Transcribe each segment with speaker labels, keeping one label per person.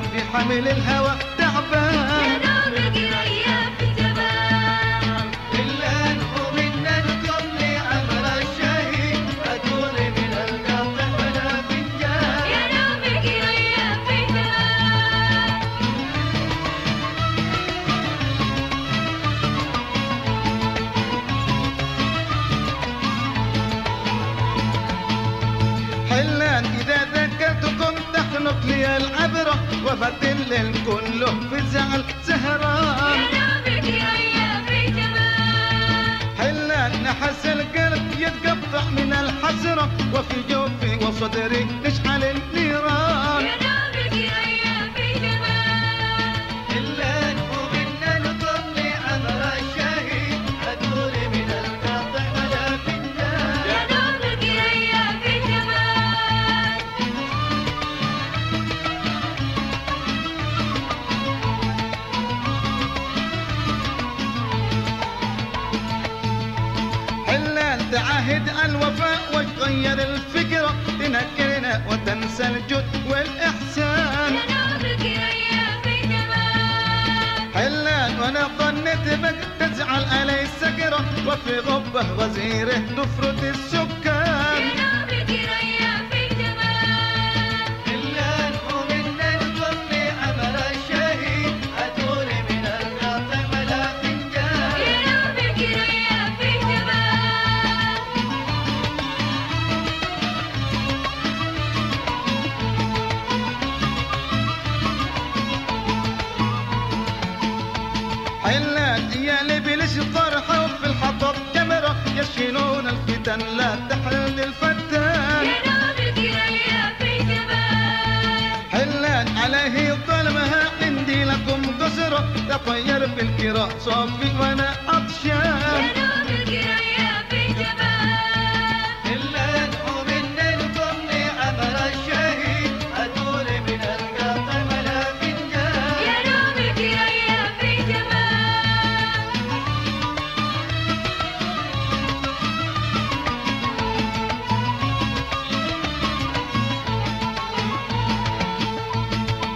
Speaker 1: في حمل الهوى تعبان. لي العبرة وبدل الكل في الزعل سهران.
Speaker 2: يا
Speaker 1: حلان نحس القلب يتقطع من الحسرة وفي جوفي وصدري نشعل تعهد الوفاء وتغير الفكرة تنكرنا وتنسى الجد والإحسان.
Speaker 2: يا نومك ريا في الجمال
Speaker 1: حلال وأنا ظنيت بك تزعل علي السكرة وفي غبة غزيره تفرط السكان.
Speaker 2: يا
Speaker 1: لبلش طرحة وفي الحطب جمرة يشيلون الفتن لا تحل الفتان
Speaker 2: يا نومك ريا في الجمال
Speaker 1: حلال عليه ظلمها عندي لكم قسرة تطير بالكرا صافي
Speaker 2: وأنا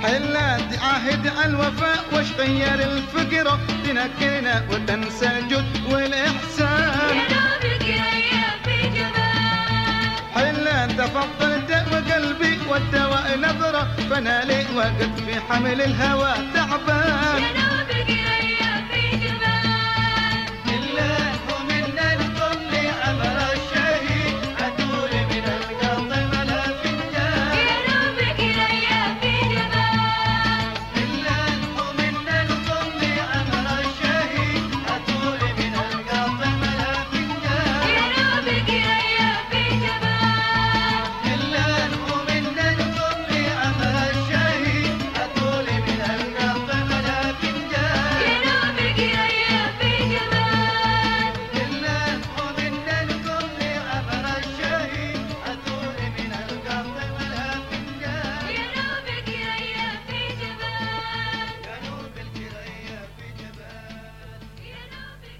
Speaker 1: حلات عهد الوفاء وش غير الفكرة تنكرنا وتنسى الجد والإحسان. حلات تفضل دأب قلبي والدواء نظرة فانا لي وقت في حمل الهوى تعبان.